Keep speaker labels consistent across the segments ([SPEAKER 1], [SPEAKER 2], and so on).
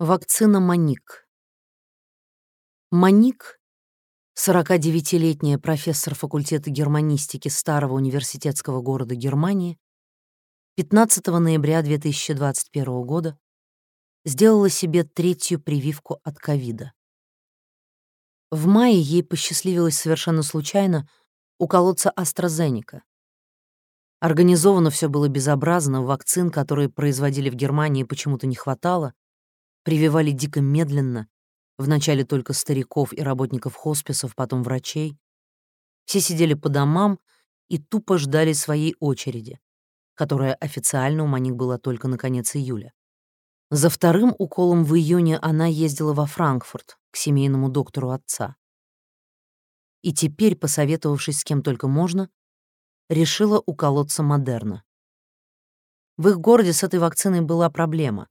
[SPEAKER 1] Вакцина Маник. Маник, 49-летняя профессор факультета германистики старого университетского города Германии, 15 ноября 2021 года сделала себе третью прививку от ковида. В мае ей посчастливилось совершенно случайно уколоться AstraZeneca. Организовано все было безобразно, вакцин, которые производили в Германии, почему-то не хватало, прививали дико медленно, вначале только стариков и работников хосписов, потом врачей. Все сидели по домам и тупо ждали своей очереди, которая официально у Маник была только на конец июля. За вторым уколом в июне она ездила во Франкфурт к семейному доктору отца. И теперь, посоветовавшись с кем только можно, решила уколоться Модерна. В их городе с этой вакциной была проблема.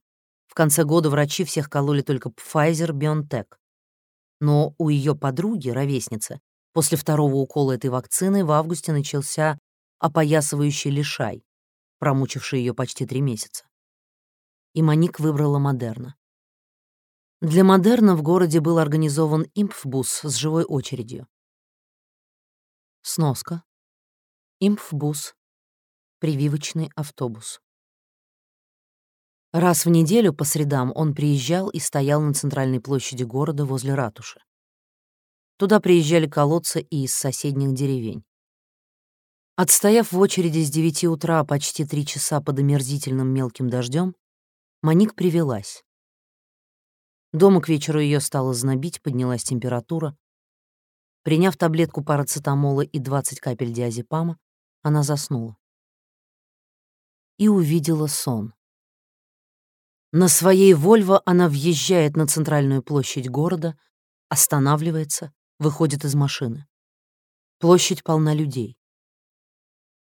[SPEAKER 1] В конце года врачи всех кололи только Pfizer-BioNTech. Но у ее подруги, ровесницы, после второго укола этой вакцины в августе начался опоясывающий лишай, промучивший ее почти три месяца. И Моник выбрала Модерна. Для Модерна в городе был организован импфбус с живой очередью. Сноска. Импфбус. Прививочный автобус. Раз в неделю по средам он приезжал и стоял на центральной площади города возле ратуши. Туда приезжали колодцы и из соседних деревень. Отстояв в очереди с девяти утра почти три часа под омерзительным мелким дождем, Маник привелась. Дома к вечеру ее стало знобить, поднялась температура. Приняв таблетку парацетамола и 20 капель диазепама, она заснула. И увидела сон. На своей «Вольво» она въезжает на центральную площадь города, останавливается, выходит из машины. Площадь полна людей.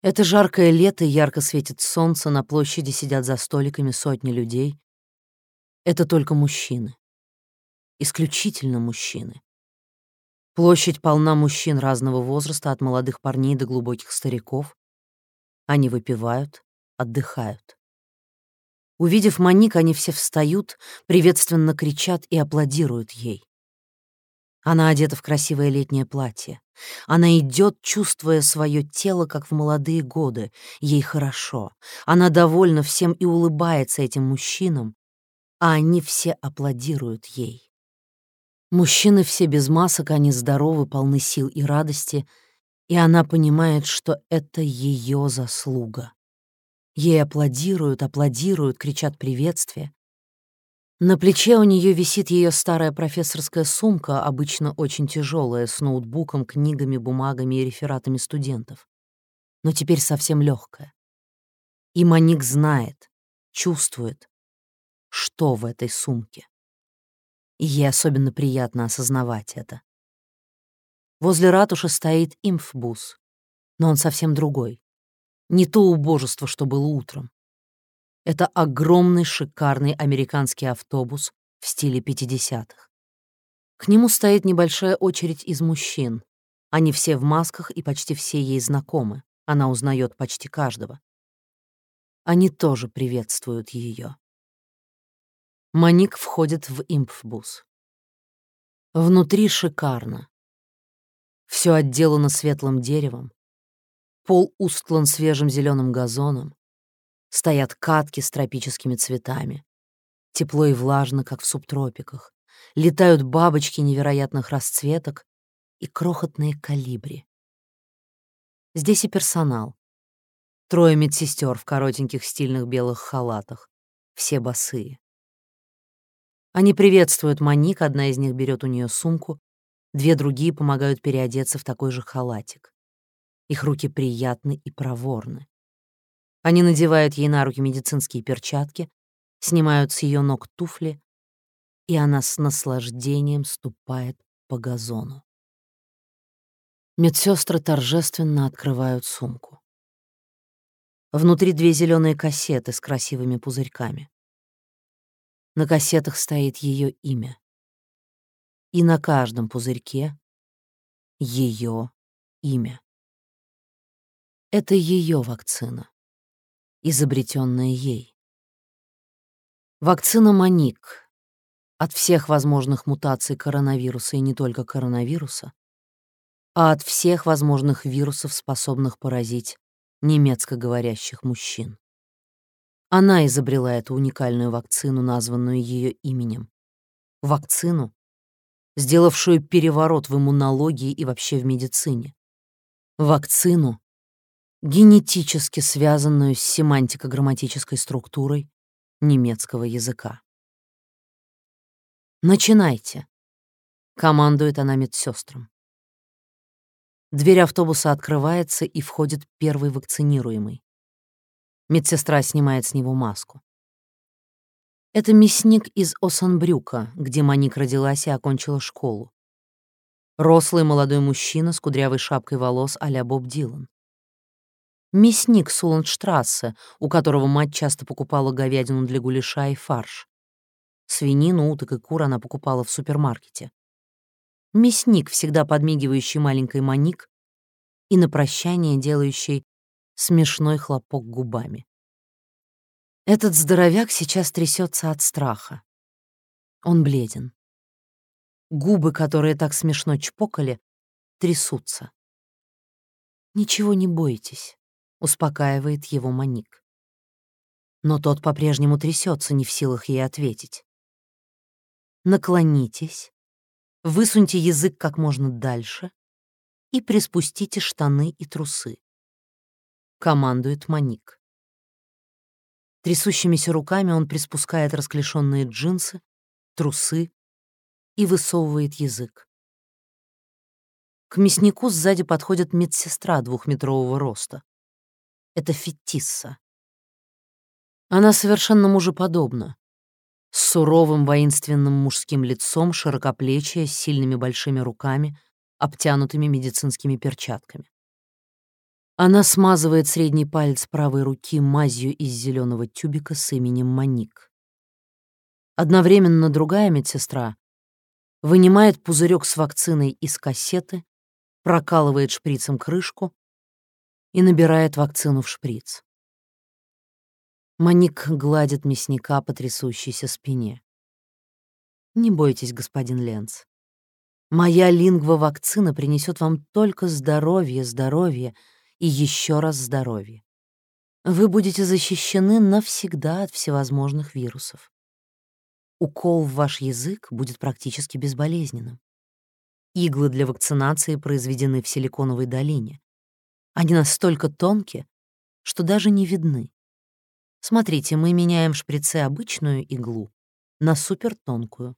[SPEAKER 1] Это жаркое лето, ярко светит солнце, на площади сидят за столиками сотни людей. Это только мужчины. Исключительно мужчины. Площадь полна мужчин разного возраста, от молодых парней до глубоких стариков. Они выпивают, отдыхают. Увидев Моник, они все встают, приветственно кричат и аплодируют ей. Она одета в красивое летнее платье. Она идет, чувствуя свое тело, как в молодые годы. Ей хорошо. Она довольна всем и улыбается этим мужчинам, а они все аплодируют ей. Мужчины все без масок, они здоровы, полны сил и радости, и она понимает, что это ее заслуга. Ей аплодируют, аплодируют, кричат приветствия. На плече у нее висит ее старая профессорская сумка, обычно очень тяжелая, с ноутбуком, книгами, бумагами и рефератами студентов. Но теперь совсем легкая. И Маник знает, чувствует, что в этой сумке. И ей особенно приятно осознавать это. Возле ратуши стоит имфбус, но он совсем другой. Не то убожество, что было утром. Это огромный шикарный американский автобус в стиле 50-х. К нему стоит небольшая очередь из мужчин. Они все в масках и почти все ей знакомы. Она узнает почти каждого. Они тоже приветствуют ее. Маник входит в импфбус. Внутри шикарно. Все отделано светлым деревом, Пол устлан свежим зеленым газоном. Стоят катки с тропическими цветами. Тепло и влажно, как в субтропиках. Летают бабочки невероятных расцветок и крохотные калибри. Здесь и персонал. Трое медсестер в коротеньких стильных белых халатах. Все босые. Они приветствуют Маник, одна из них берет у нее сумку, две другие помогают переодеться в такой же халатик. Их руки приятны и проворны. Они надевают ей на руки медицинские перчатки, снимают с ее ног туфли, и она с наслаждением ступает по газону. Медсестры торжественно открывают сумку. Внутри две зеленые кассеты с красивыми пузырьками. На кассетах стоит ее имя. И на каждом пузырьке ее имя. Это ее вакцина, изобретенная ей. Вакцина Маник, от всех возможных мутаций коронавируса и не только коронавируса, а от всех возможных вирусов, способных поразить немецко говорящих мужчин. Она изобрела эту уникальную вакцину, названную ее именем. Вакцину, сделавшую переворот в иммунологии и вообще в медицине. Вакцину, генетически связанную с семантико-грамматической структурой немецкого языка. «Начинайте», — командует она медсестрам. Дверь автобуса открывается, и входит первый вакцинируемый. Медсестра снимает с него маску. Это мясник из Осанбрюка, где Маник родилась и окончила школу. Рослый молодой мужчина с кудрявой шапкой волос а-ля Боб Дилан. Мясник Суландштрассе, у которого мать часто покупала говядину для гуляша и фарш. Свинину, уток и кур она покупала в супермаркете. Мясник, всегда подмигивающий маленькой Маник, и на прощание делающий смешной хлопок губами. Этот здоровяк сейчас трясется от страха. Он бледен. Губы, которые так смешно чпокали, трясутся. «Ничего не бойтесь», — успокаивает его Маник. Но тот по-прежнему трясется, не в силах ей ответить. Наклонитесь, высуньте язык как можно дальше и приспустите штаны и трусы. Командует Маник. Трясущимися руками он приспускает расклешенные джинсы, трусы и высовывает язык. К мяснику сзади подходит медсестра двухметрового роста. Это Фетисса. Она совершенно мужеподобна, с суровым воинственным мужским лицом, широкоплечья, с сильными большими руками, обтянутыми медицинскими перчатками. Она смазывает средний палец правой руки мазью из зеленого тюбика с именем Маник. Одновременно другая медсестра вынимает пузырек с вакциной из кассеты, прокалывает шприцем крышку и набирает вакцину в шприц. Маник гладит мясника по трясущейся спине. «Не бойтесь, господин Ленц. Моя лингва-вакцина принесет вам только здоровье, здоровье и еще раз здоровье. Вы будете защищены навсегда от всевозможных вирусов. Укол в ваш язык будет практически безболезненным. Иглы для вакцинации произведены в силиконовой долине. Они настолько тонкие, что даже не видны. Смотрите, мы меняем в шприце обычную иглу на супертонкую.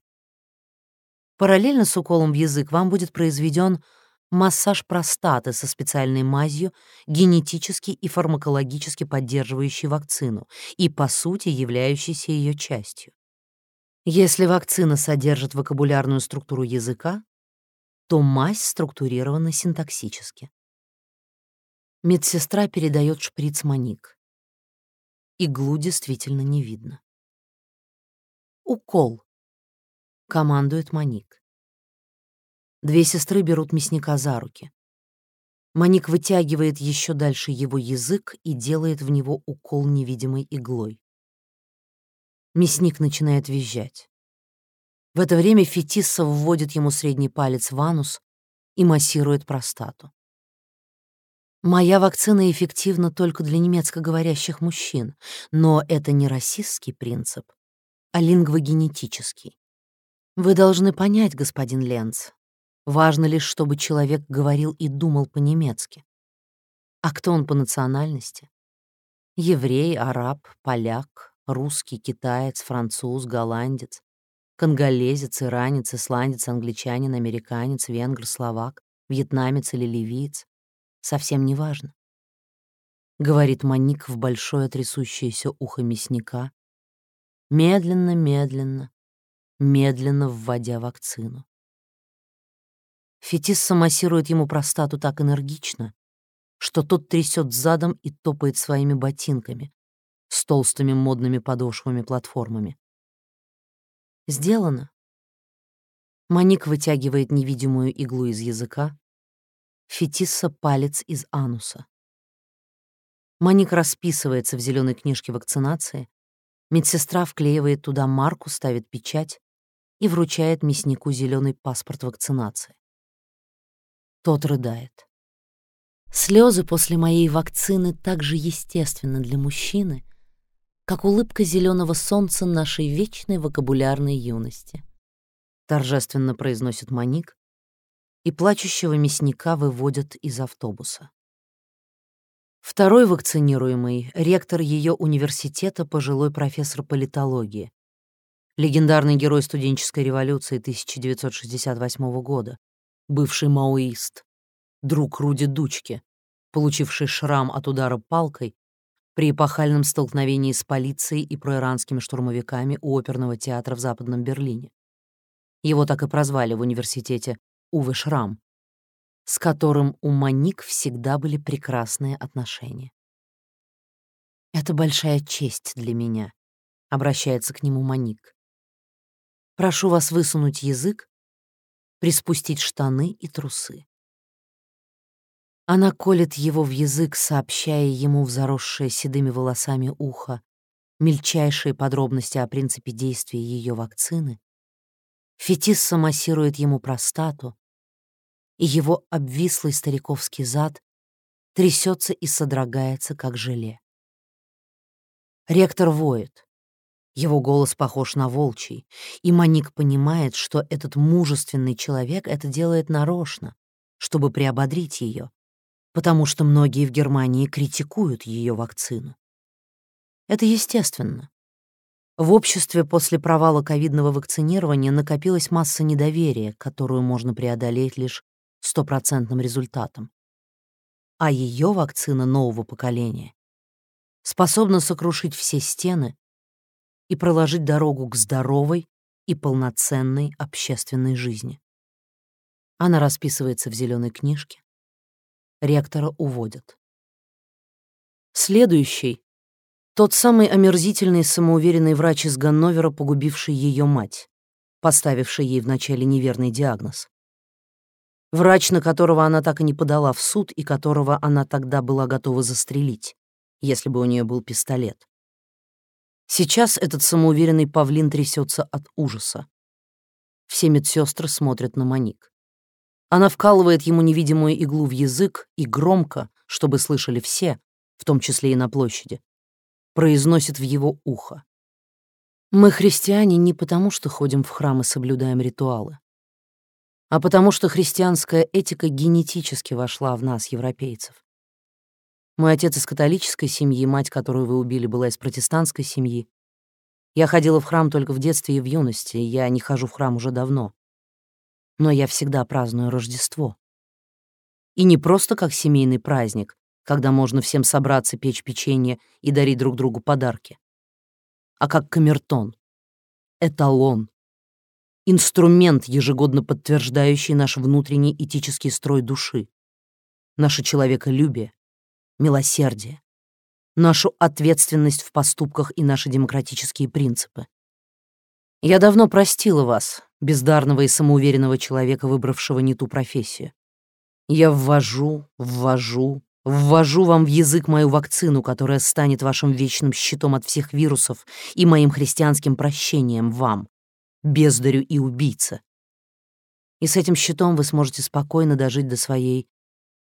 [SPEAKER 1] Параллельно с уколом в язык вам будет произведен массаж простаты со специальной мазью, генетически и фармакологически поддерживающей вакцину и, по сути, являющейся ее частью. Если вакцина содержит вокабулярную структуру языка, то мазь структурирована синтаксически. Медсестра передает шприц Маник. Иглу действительно не видно. «Укол», — командует Маник. Две сестры берут мясника за руки. Маник вытягивает еще дальше его язык и делает в него укол невидимой иглой. Мясник начинает визжать. В это время Фетисса вводит ему средний палец в анус и массирует простату. Моя вакцина эффективна только для немецкоговорящих мужчин, но это не расистский принцип, а лингвогенетический. Вы должны понять, господин Ленц, важно лишь, чтобы человек говорил и думал по-немецки. А кто он по национальности? Еврей, араб, поляк, русский, китаец, француз, голландец, конголезец, иранец, исландец, англичанин, американец, венгр, словак, вьетнамец или ливиец совсем не важно. Говорит Маник в большое трясущееся ухо мясника, медленно, медленно, медленно вводя вакцину. Фетисса массирует ему простату так энергично, что тот трясет задом и топает своими ботинками с толстыми модными подошвами-платформами. Сделано. Маник вытягивает невидимую иглу из языка, Фетисса палец из ануса. Маник расписывается в зеленой книжке вакцинации. Медсестра вклеивает туда марку, ставит печать. и вручает мяснику зеленый паспорт вакцинации. Тот рыдает. Слезы после моей вакцины так же естественны для мужчины, как улыбка зеленого солнца нашей вечной вокабулярной юности. Торжественно произносит Маник, и плачущего мясника выводят из автобуса. Второй вакцинируемый — ректор ее университета, пожилой профессор политологии, легендарный герой студенческой революции 1968 года, бывший маоист, друг Руди Дучки, получивший шрам от удара палкой при эпохальном столкновении с полицией и проиранскими штурмовиками у оперного театра в Западном Берлине. Его так и прозвали в университете Уве Шрам, с которым у Маник всегда были прекрасные отношения. «Это большая честь для меня», — обращается к нему Маник. «Прошу вас высунуть язык, приспустить штаны и трусы». Она колет его в язык, сообщая ему в заросшее седыми волосами ухо мельчайшие подробности о принципе действия ее вакцины. Фетисса массирует ему простату, и его обвислый стариковский зад трясется и содрогается, как желе. Ректор воет. Его голос похож на волчий, и Маник понимает, что этот мужественный человек это делает нарочно, чтобы приободрить ее, потому что многие в Германии критикуют ее вакцину. Это естественно. В обществе после провала ковидного вакцинирования накопилась масса недоверия, которую можно преодолеть лишь стопроцентным результатом. А ее вакцина нового поколения способна сокрушить все стены и проложить дорогу к здоровой и полноценной общественной жизни. Она расписывается в зеленой книжке. Ректора уводят. Следующий — тот самый омерзительный самоуверенный врач из Ганновера, погубивший ее мать, поставивший ей вначале неверный диагноз. Врач, на которого она так и не подала в суд и которого она тогда была готова застрелить, если бы у нее был пистолет. Сейчас этот самоуверенный павлин трясется от ужаса. Все медсестры смотрят на Моник. Она вкалывает ему невидимую иглу в язык и громко, чтобы слышали все, в том числе и на площади, произносит в его ухо. Мы христиане не потому, что ходим в храм и соблюдаем ритуалы а потому что христианская этика генетически вошла в нас, европейцев. Мой отец из католической семьи, мать, которую вы убили, была из протестантской семьи. Я ходила в храм только в детстве и в юности, я не хожу в храм уже давно. Но я всегда праздную Рождество. И не просто как семейный праздник, когда можно всем собраться, печь печенье и дарить друг другу подарки, а как камертон, эталон, инструмент, ежегодно подтверждающий наш внутренний этический строй души, наше человеколюбие, милосердие, нашу ответственность в поступках и наши демократические принципы. Я давно простила вас, бездарного и самоуверенного человека, выбравшего не ту профессию. Я ввожу, ввожу, ввожу вам в язык мою вакцину, которая станет вашим вечным щитом от всех вирусов и моим христианским прощением вам, бездарю и убийца. И с этим щитом вы сможете спокойно дожить до своей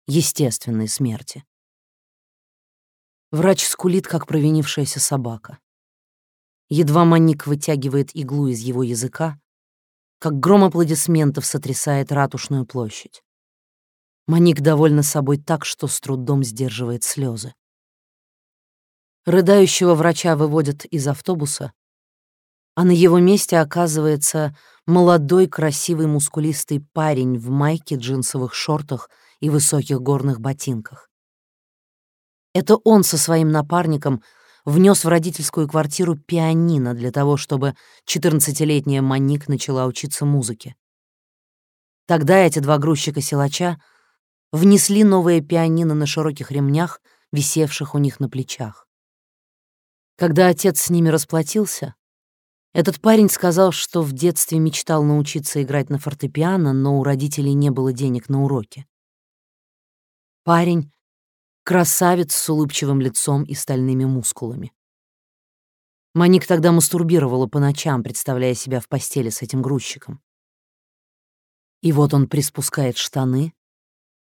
[SPEAKER 1] естественной смерти. Врач скулит, как провинившаяся собака. Едва Маник вытягивает иглу из его языка, как гром аплодисментов сотрясает ратушную площадь. Маник довольна собой так, что с трудом сдерживает слезы. Рыдающего врача выводят из автобуса, а на его месте оказывается молодой, красивый, мускулистый парень в майке, джинсовых шортах и высоких горных ботинках. Это он со своим напарником внес в родительскую квартиру пианино для того, чтобы 14-летняя Маник начала учиться музыке. Тогда эти два грузчика-силача внесли новое пианино на широких ремнях, висевших у них на плечах. Когда отец с ними расплатился, этот парень сказал, что в детстве мечтал научиться играть на фортепиано, но у родителей не было денег на уроки. Парень — красавец с улыбчивым лицом и стальными мускулами. Маник тогда мастурбировала по ночам, представляя себя в постели с этим грузчиком. И вот он приспускает штаны,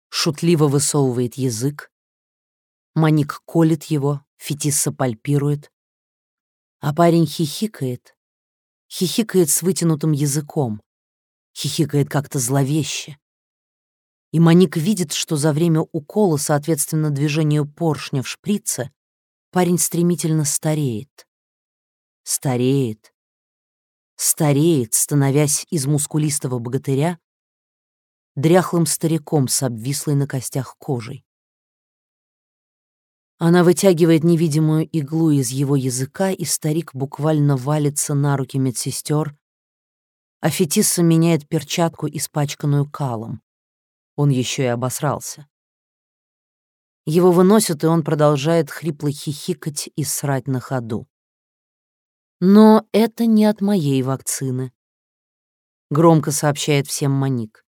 [SPEAKER 1] шутливо высовывает язык, Маник колет его, Фетисса пальпирует, а парень хихикает, хихикает с вытянутым языком, хихикает как-то зловеще. И Маник видит, что за время укола, соответственно движению поршня в шприце, парень стремительно стареет. Стареет. Стареет, становясь из мускулистого богатыря дряхлым стариком с обвислой на костях кожей. Она вытягивает невидимую иглу из его языка, и старик буквально валится на руки медсестер, а Фетисса меняет перчатку, испачканную калом. Он еще и обосрался. Его выносят, и он продолжает хрипло хихикать и срать на ходу. Но это не от моей вакцины, громко сообщает всем Маник.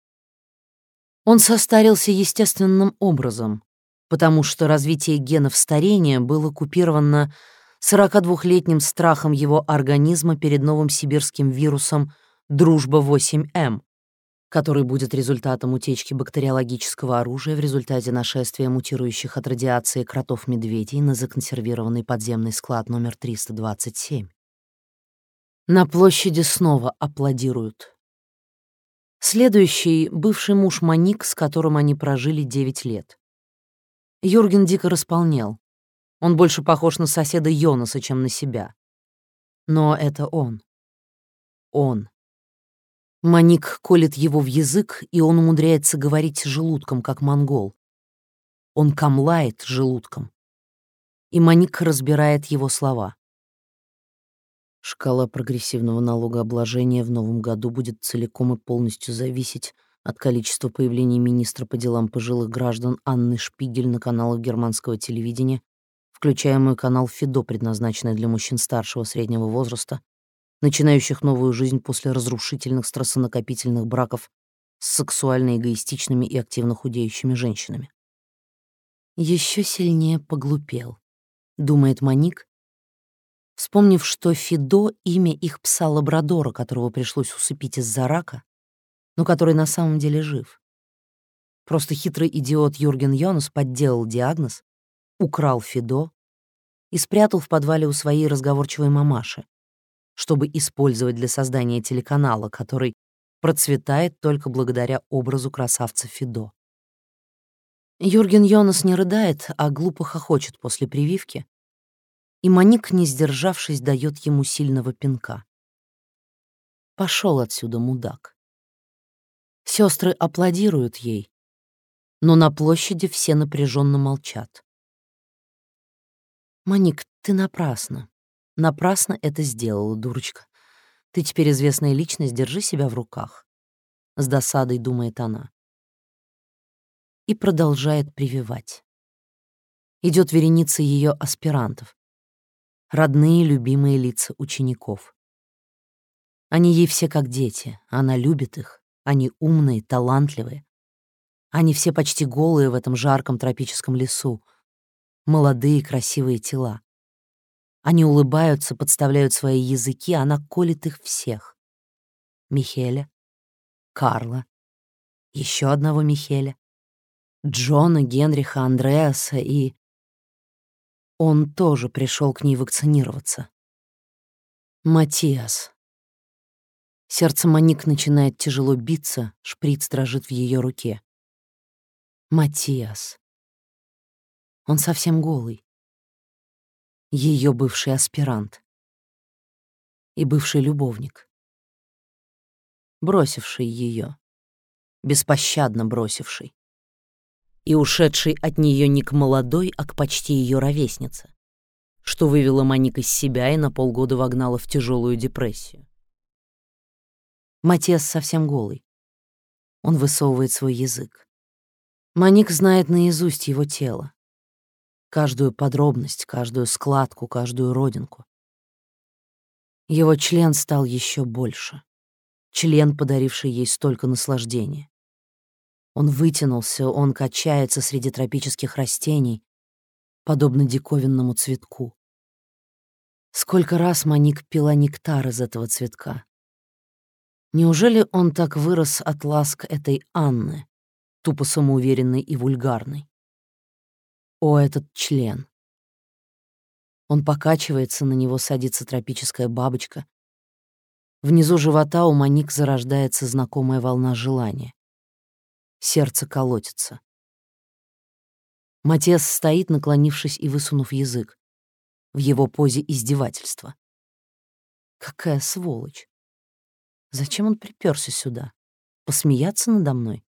[SPEAKER 1] Он состарился естественным образом, потому что развитие генов старения было купировано 42-летним страхом его организма перед новым сибирским вирусом «Дружба-8М», который будет результатом утечки бактериологического оружия в результате нашествия мутирующих от радиации кротов-медведей на законсервированный подземный склад номер 327. На площади снова аплодируют. Следующий — бывший муж Маник, с которым они прожили 9 лет. Юрген дико располнел. Он больше похож на соседа Йонаса, чем на себя. Но это он. Он. Маник колет его в язык, и он умудряется говорить желудком, как монгол. Он камлает желудком. И Маник разбирает его слова. Шкала прогрессивного налогообложения в новом году будет целиком и полностью зависеть от количества появлений министра по делам пожилых граждан Анны Шпигель на каналах германского телевидения, включая мой канал «Фидо», предназначенный для мужчин старшего среднего возраста, начинающих новую жизнь после разрушительных стрессонакопительных браков с сексуально эгоистичными и активно худеющими женщинами. Еще сильнее поглупел, думает Маник, вспомнив, что Фидо — имя их пса-лабрадора, которого пришлось усыпить из-за рака, но который на самом деле жив. Просто хитрый идиот Юрген Йонас подделал диагноз, украл Фидо и спрятал в подвале у своей разговорчивой мамаши, чтобы использовать для создания телеканала, который процветает только благодаря образу красавца Фидо. Юрген Йонас не рыдает, а глупо хохочет после прививки, и Маник, не сдержавшись, дает ему сильного пинка. Пошел отсюда, мудак. Сестры аплодируют ей, но на площади все напряженно молчат. «Маник, ты напрасно. Напрасно это сделала, дурочка. Ты теперь известная личность, держи себя в руках». С досадой думает она. И продолжает прививать. Идет вереница ее аспирантов. Родные, любимые лица учеников. Они ей все как дети, она любит их. Они умные, талантливые. Они все почти голые в этом жарком тропическом лесу. Молодые, красивые тела. Они улыбаются, подставляют свои языки, она колет их всех. Михеля, Карла, еще одного Михеля, Джона, Генриха, Андреаса и... Он тоже пришел к ней вакцинироваться. Матиас. Сердце Моник начинает тяжело биться, шприц дрожит в ее руке. Матиас. Он совсем голый. Ее бывший аспирант. И бывший любовник. Бросивший ее. Беспощадно бросивший. И ушедший от нее не к молодой, а к почти ее ровеснице, что вывело Моник из себя и на полгода вогнало в тяжелую депрессию. Матиас совсем голый. Он высовывает свой язык. Маник знает наизусть его тело. Каждую подробность, каждую складку, каждую родинку. Его член стал еще больше. Член, подаривший ей столько наслаждения. Он вытянулся, он качается среди тропических растений, подобно диковинному цветку. Сколько раз Маник пила нектар из этого цветка. Неужели он так вырос от ласк этой Анны, тупо самоуверенной и вульгарной? О, этот член! Он покачивается, на него садится тропическая бабочка. Внизу живота у Маник зарождается знакомая волна желания. Сердце колотится. Матиас стоит, наклонившись и высунув язык в его позе издевательства. Какая сволочь! Зачем он приперся сюда? Посмеяться надо мной?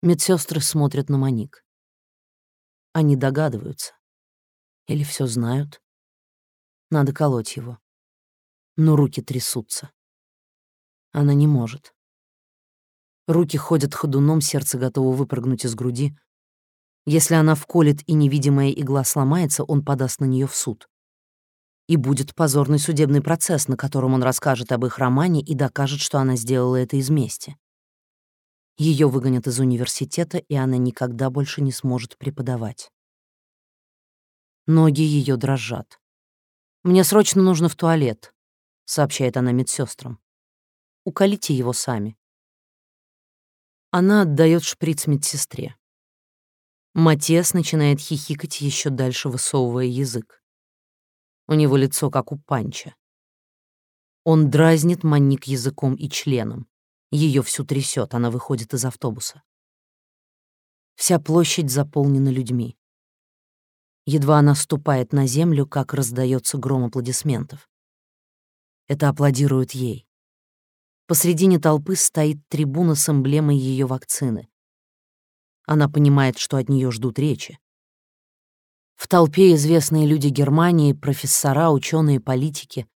[SPEAKER 1] Медсестры смотрят на Моник. Они догадываются. Или все знают. Надо колоть его. Но руки трясутся. Она не может. Руки ходят ходуном, сердце готово выпрыгнуть из груди. Если она вколет и невидимая игла сломается, он подаст на нее в суд. И будет позорный судебный процесс, на котором он расскажет об их романе и докажет, что она сделала это из мести. Ее выгонят из университета, и она никогда больше не сможет преподавать. Ноги ее дрожат. «Мне срочно нужно в туалет», — сообщает она медсестрам. «Уколите его сами». Она отдает шприц медсестре. Матес начинает хихикать еще дальше, высовывая язык. У него лицо как у панча. Он дразнит манник языком и членом. Ее всю трясет, она выходит из автобуса. Вся площадь заполнена людьми. Едва она ступает на землю, как раздается гром аплодисментов. Это аплодируют ей. Посредине толпы стоит трибуна с эмблемой ее вакцины. Она понимает, что от нее ждут речи. В толпе известные люди Германии, профессора, ученые, политики.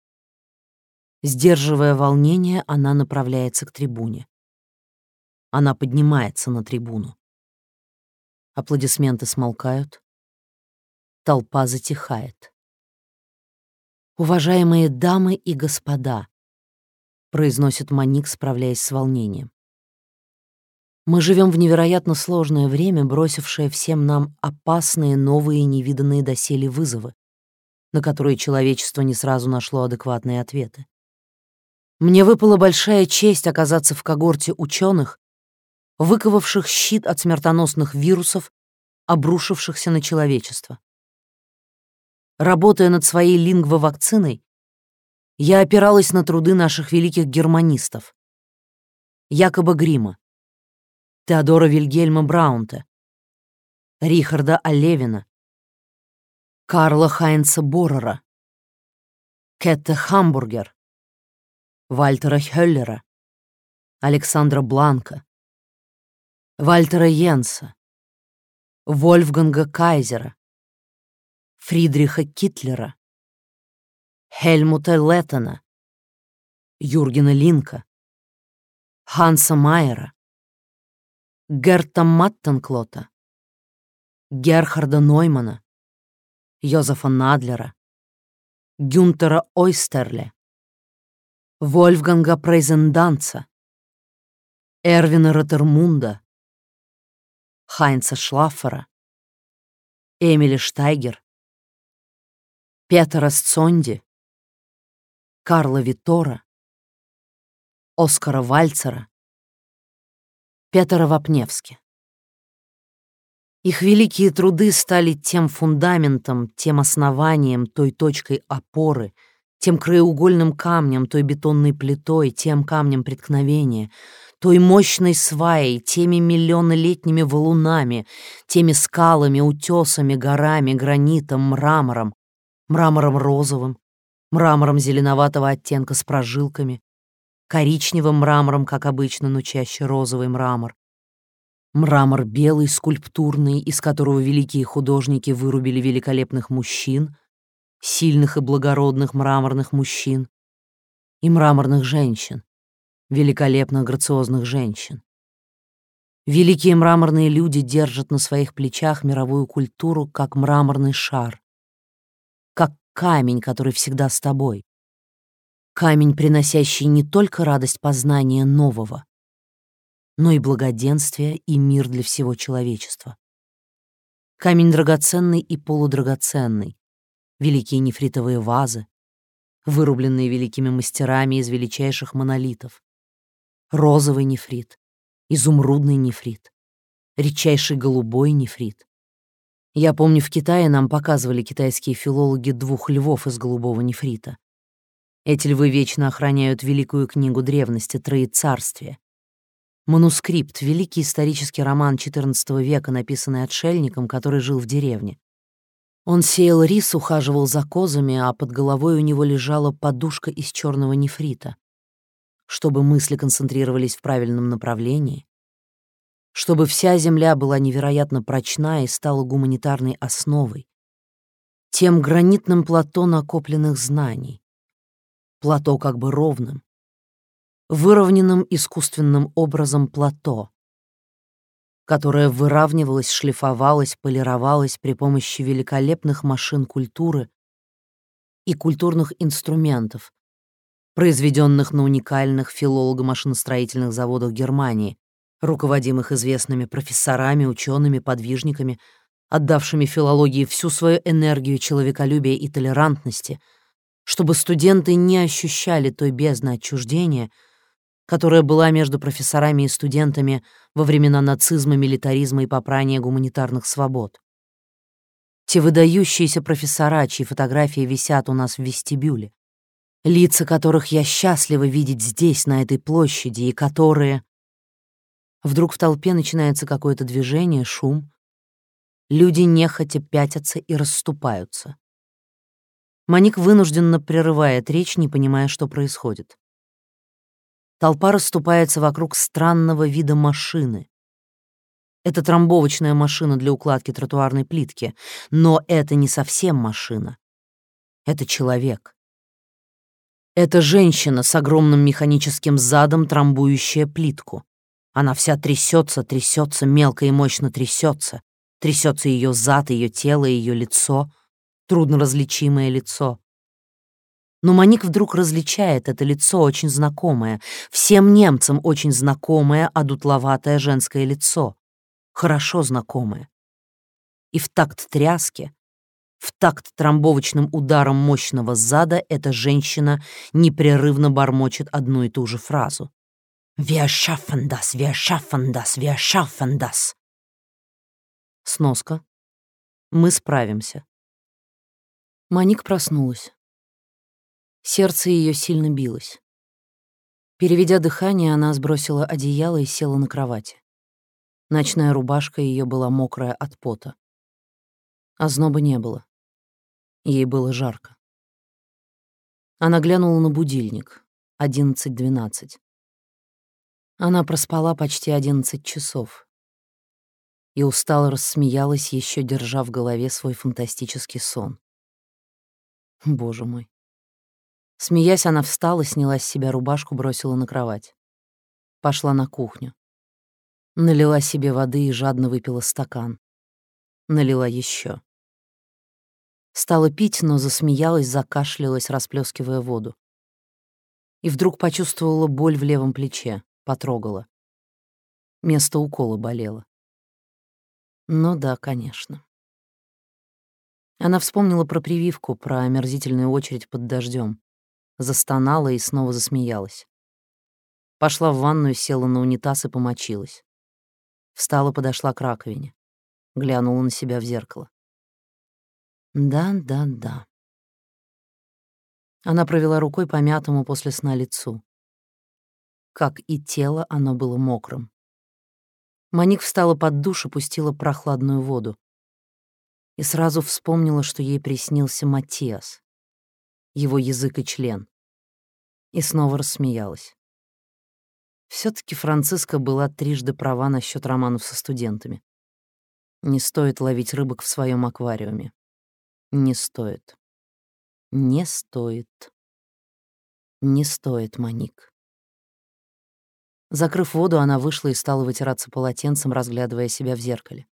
[SPEAKER 1] Сдерживая волнение, она направляется к трибуне. Она поднимается на трибуну. Аплодисменты смолкают. Толпа затихает. «Уважаемые дамы и господа», — произносит Маник, справляясь с волнением. Мы живем в невероятно сложное время, бросившее всем нам опасные, новые, невиданные доселе вызовы, на которые человечество не сразу нашло адекватные ответы. Мне выпала большая честь оказаться в когорте ученых, выковавших щит от смертоносных вирусов, обрушившихся на человечество. Работая над своей лингвовакциной, я опиралась на труды наших великих германистов. Якоба Грима, Теодора Вильгельма Браунта, Рихарда Алевина, Карла Хайнца Борера, Кетте Хамбургер, Вальтера Хеллера, Александра Бланка, Вальтера Йенса, Вольфганга Кайзера, Фридриха Китлера, Хельмута Леттона, Юргена Линка, Ханса Майера, Герта Маттенклота, Герхарда Ноймана, Йозефа Надлера, Гюнтера Ойстерле, Вольфганга Прейзенданца, Эрвина Ротермунда, Хайнца Шлаффера, Эмили Штайгер, Петера Сцонди, Карла Витора, Оскара Вальцера, Петра Вапневски. Их великие труды стали тем фундаментом, тем основанием, той точкой опоры, тем краеугольным камнем, той бетонной плитой, тем камнем преткновения, той мощной сваей, теми миллионолетними валунами, теми скалами, утесами, горами, гранитом, мрамором, мрамором розовым, мрамором зеленоватого оттенка с прожилками, коричневым мрамором, как обычно, но чаще розовый мрамор. Мрамор белый, скульптурный, из которого великие художники вырубили великолепных мужчин, сильных и благородных мраморных мужчин, и мраморных женщин, великолепных грациозных женщин. Великие мраморные люди держат на своих плечах мировую культуру, как мраморный шар, камень, который всегда с тобой, камень, приносящий не только радость познания нового, но и благоденствие и мир для всего человечества. Камень драгоценный и полудрагоценный, великие нефритовые вазы, вырубленные великими мастерами из величайших монолитов, розовый нефрит, изумрудный нефрит, редчайший голубой нефрит. Я помню, в Китае нам показывали китайские филологи двух львов из голубого нефрита. Эти львы вечно охраняют великую книгу древности Троецарствие. Манускрипт — великий исторический роман XIV века, написанный отшельником, который жил в деревне. Он сеял рис, ухаживал за козами, а под головой у него лежала подушка из черного нефрита. Чтобы мысли концентрировались в правильном направлении, чтобы вся земля была невероятно прочна и стала гуманитарной основой, тем гранитным плато накопленных знаний, плато как бы ровным, выровненным искусственным образом плато, которое выравнивалось, шлифовалось, полировалось при помощи великолепных машин культуры и культурных инструментов, произведенных на уникальных филолого-машиностроительных заводах Германии, руководимых известными профессорами, учеными, подвижниками, отдавшими филологии всю свою энергию человеколюбия и толерантности, чтобы студенты не ощущали той бездны отчуждения, которая была между профессорами и студентами во времена нацизма, милитаризма и попрания гуманитарных свобод. Те выдающиеся профессора, чьи фотографии висят у нас в вестибюле, лица которых я счастлива видеть здесь, на этой площади, и которые Вдруг в толпе начинается какое-то движение, шум. Люди нехотя пятятся и расступаются. Маник вынужденно прерывает речь, не понимая, что происходит. Толпа расступается вокруг странного вида машины. Это трамбовочная машина для укладки тротуарной плитки, но это не совсем машина. Это человек. Это женщина с огромным механическим задом, трамбующая плитку. Она вся трясется, трясется, мелко и мощно трясется. Трясется ее зад, ее тело, ее лицо, трудно различимое лицо. Но Маник вдруг различает это лицо очень знакомое, всем немцам очень знакомое, одутловатое женское лицо, хорошо знакомое. И в такт тряски, в такт трамбовочным ударом мощного зада эта женщина непрерывно бормочет одну и ту же фразу. Wir schaffen das, wir schaffen das, wir schaffen das. Сноска. Мы справимся. Маник проснулась. Сердце ее сильно билось. Переведя дыхание, она сбросила одеяло и села на кровати. Ночная рубашка ее была мокрая от пота. Озноба не было. Ей было жарко. Она глянула на будильник. Одиннадцать двенадцать. Она проспала почти одиннадцать часов и устало рассмеялась, еще держа в голове свой фантастический сон. Боже мой. Смеясь, она встала, сняла с себя рубашку, бросила на кровать. Пошла на кухню. Налила себе воды и жадно выпила стакан. Налила еще. Стала пить, но засмеялась, закашлялась, расплескивая воду. И вдруг почувствовала боль в левом плече. Потрогала. Место укола болело. Ну да, конечно. Она вспомнила про прививку, про омерзительную очередь под дождем, Застонала и снова засмеялась. Пошла в ванную, села на унитаз и помочилась. Встала, подошла к раковине. Глянула на себя в зеркало. Да, да, да. Она провела рукой по мятому после сна лицу. Как и тело, оно было мокрым. Маник встала под душ и пустила прохладную воду. И сразу вспомнила, что ей приснился Матиас, его язык и член. И снова рассмеялась. все таки Франциска была трижды права насчет романов со студентами. Не стоит ловить рыбок в своем аквариуме. Не стоит. Не стоит. Не стоит, Маник. Закрыв воду, она вышла и стала вытираться полотенцем, разглядывая себя в зеркале.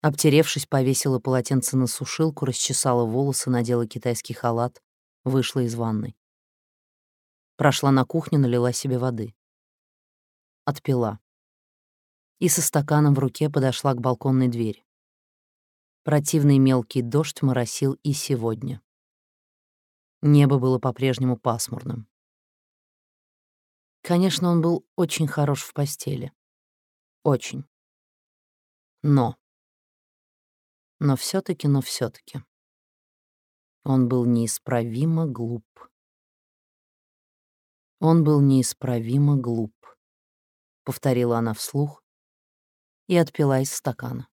[SPEAKER 1] Обтеревшись, повесила полотенце на сушилку, расчесала волосы, надела китайский халат, вышла из ванной. Прошла на кухню, налила себе воды. Отпила. И со стаканом в руке подошла к балконной двери. Противный мелкий дождь моросил и сегодня. Небо было по-прежнему пасмурным. Конечно, он был очень хорош в постели. Очень. Но. Но все таки но все таки Он был неисправимо глуп. Он был неисправимо глуп, — повторила она вслух и отпила из стакана.